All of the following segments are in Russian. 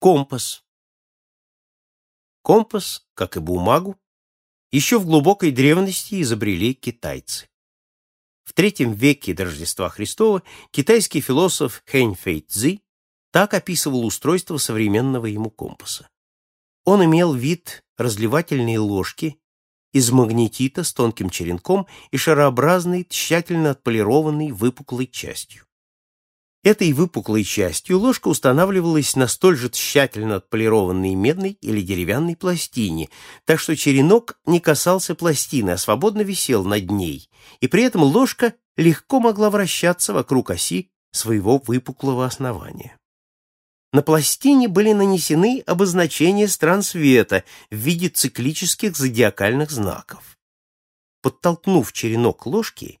Компас. Компас, как и бумагу, еще в глубокой древности изобрели китайцы. В третьем веке до Рождества Христова китайский философ Хэнь Фэй Цзи так описывал устройство современного ему компаса. Он имел вид разливательной ложки из магнетита с тонким черенком и шарообразной, тщательно отполированной выпуклой частью. Этой выпуклой частью ложка устанавливалась на столь же тщательно отполированной медной или деревянной пластине, так что черенок не касался пластины, а свободно висел над ней, и при этом ложка легко могла вращаться вокруг оси своего выпуклого основания. На пластине были нанесены обозначения стран света в виде циклических зодиакальных знаков. Подтолкнув черенок ложки,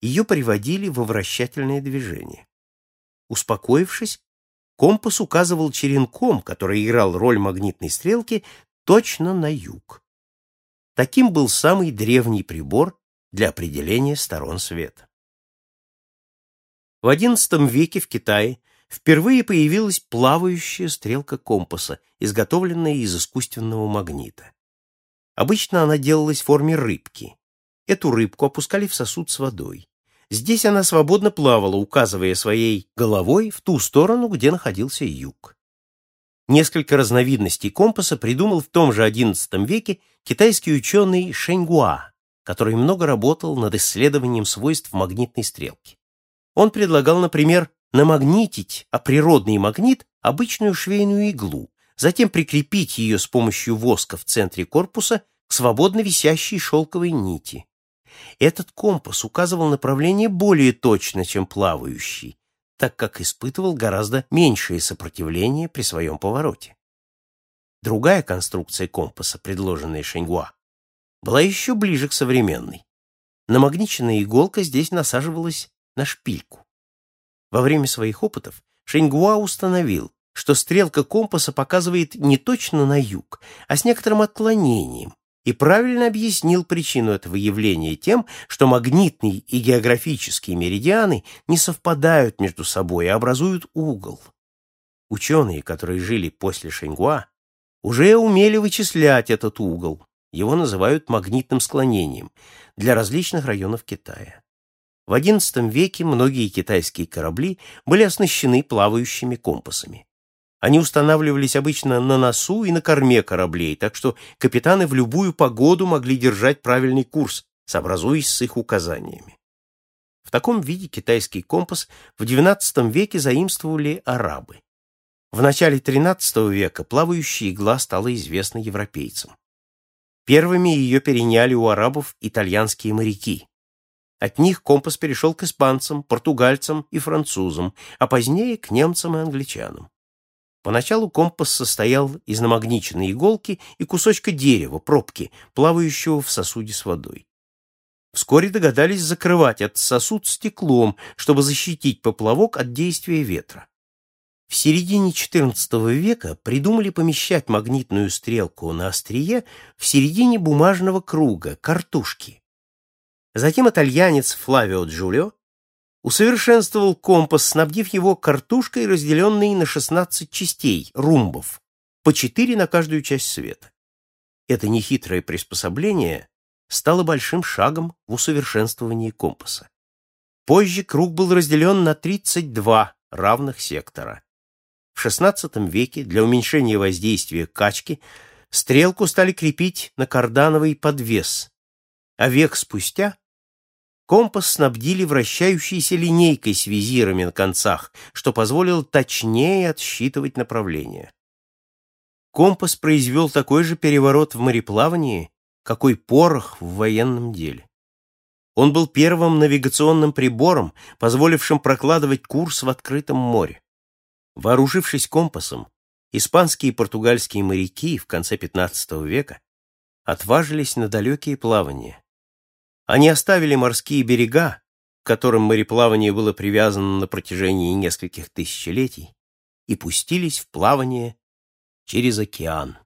ее приводили во вращательное движение. Успокоившись, компас указывал черенком, который играл роль магнитной стрелки, точно на юг. Таким был самый древний прибор для определения сторон света. В XI веке в Китае впервые появилась плавающая стрелка компаса, изготовленная из искусственного магнита. Обычно она делалась в форме рыбки. Эту рыбку опускали в сосуд с водой. Здесь она свободно плавала, указывая своей головой в ту сторону, где находился юг. Несколько разновидностей компаса придумал в том же XI веке китайский ученый Шэньгуа, который много работал над исследованием свойств магнитной стрелки. Он предлагал, например, намагнитить, а природный магнит – обычную швейную иглу, затем прикрепить ее с помощью воска в центре корпуса к свободно висящей шелковой нити. Этот компас указывал направление более точно, чем плавающий, так как испытывал гораздо меньшее сопротивление при своем повороте. Другая конструкция компаса, предложенная Шеньгуа, была еще ближе к современной. Намагниченная иголка здесь насаживалась на шпильку. Во время своих опытов Шеньгуа установил, что стрелка компаса показывает не точно на юг, а с некоторым отклонением, и правильно объяснил причину этого явления тем, что магнитные и географические меридианы не совпадают между собой, а образуют угол. Ученые, которые жили после Шеньгуа, уже умели вычислять этот угол, его называют магнитным склонением, для различных районов Китая. В XI веке многие китайские корабли были оснащены плавающими компасами. Они устанавливались обычно на носу и на корме кораблей, так что капитаны в любую погоду могли держать правильный курс, сообразуясь с их указаниями. В таком виде китайский компас в XII веке заимствовали арабы. В начале XIII века плавающая игла стала известна европейцам. Первыми ее переняли у арабов итальянские моряки. От них компас перешел к испанцам, португальцам и французам, а позднее к немцам и англичанам. Поначалу компас состоял из намагниченной иголки и кусочка дерева, пробки, плавающего в сосуде с водой. Вскоре догадались закрывать этот сосуд стеклом, чтобы защитить поплавок от действия ветра. В середине XIV века придумали помещать магнитную стрелку на острие в середине бумажного круга, картушки. Затем итальянец Флавио Джулио усовершенствовал компас, снабдив его картушкой, разделенной на 16 частей, румбов, по 4 на каждую часть света. Это нехитрое приспособление стало большим шагом в усовершенствовании компаса. Позже круг был разделен на 32 равных сектора. В XVI веке для уменьшения воздействия качки стрелку стали крепить на кардановый подвес, а век спустя Компас снабдили вращающейся линейкой с визирами на концах, что позволило точнее отсчитывать направление. Компас произвел такой же переворот в мореплавании, какой порох в военном деле. Он был первым навигационным прибором, позволившим прокладывать курс в открытом море. Вооружившись компасом, испанские и португальские моряки в конце XV века отважились на далекие плавания. Они оставили морские берега, к которым мореплавание было привязано на протяжении нескольких тысячелетий, и пустились в плавание через океан.